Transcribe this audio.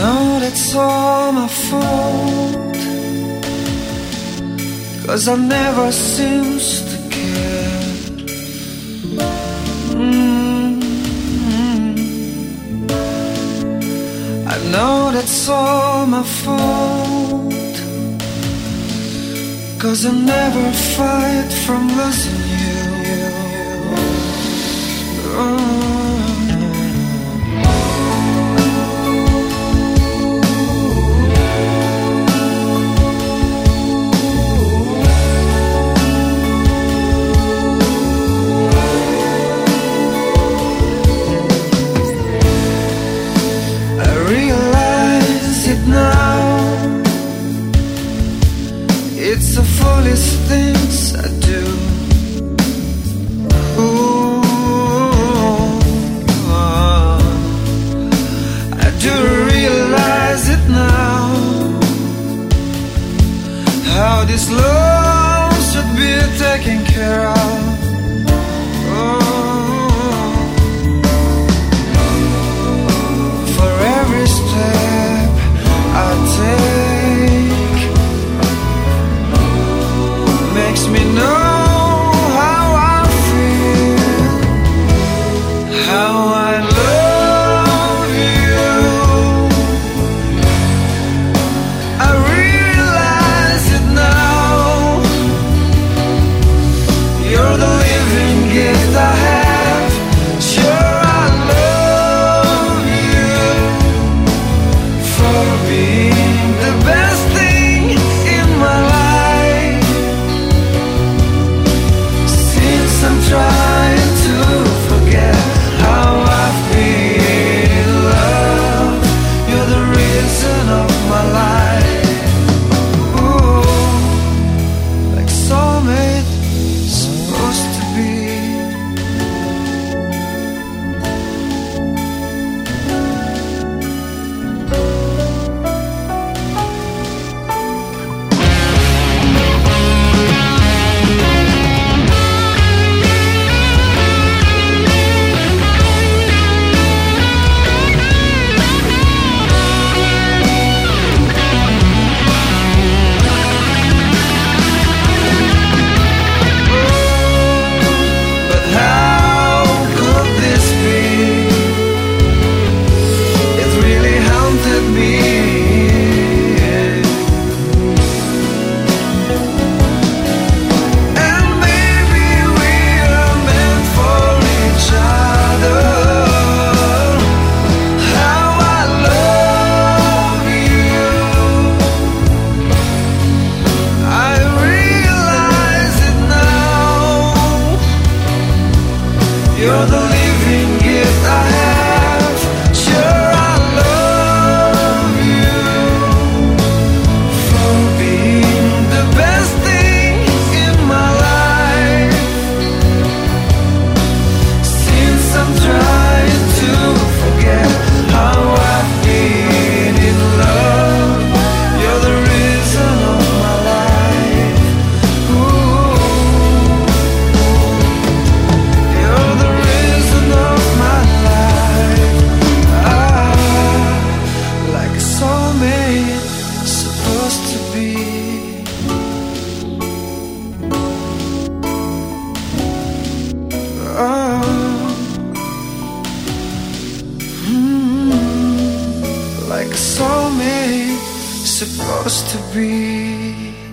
know that's all my fault. Cause I never seems to care. Mm -hmm. I know that's all my fault. Cause I never fight from losing. It's the foolish things I do. Ooh, I do realize it now. How this love should be taken care of. I me supposed to be?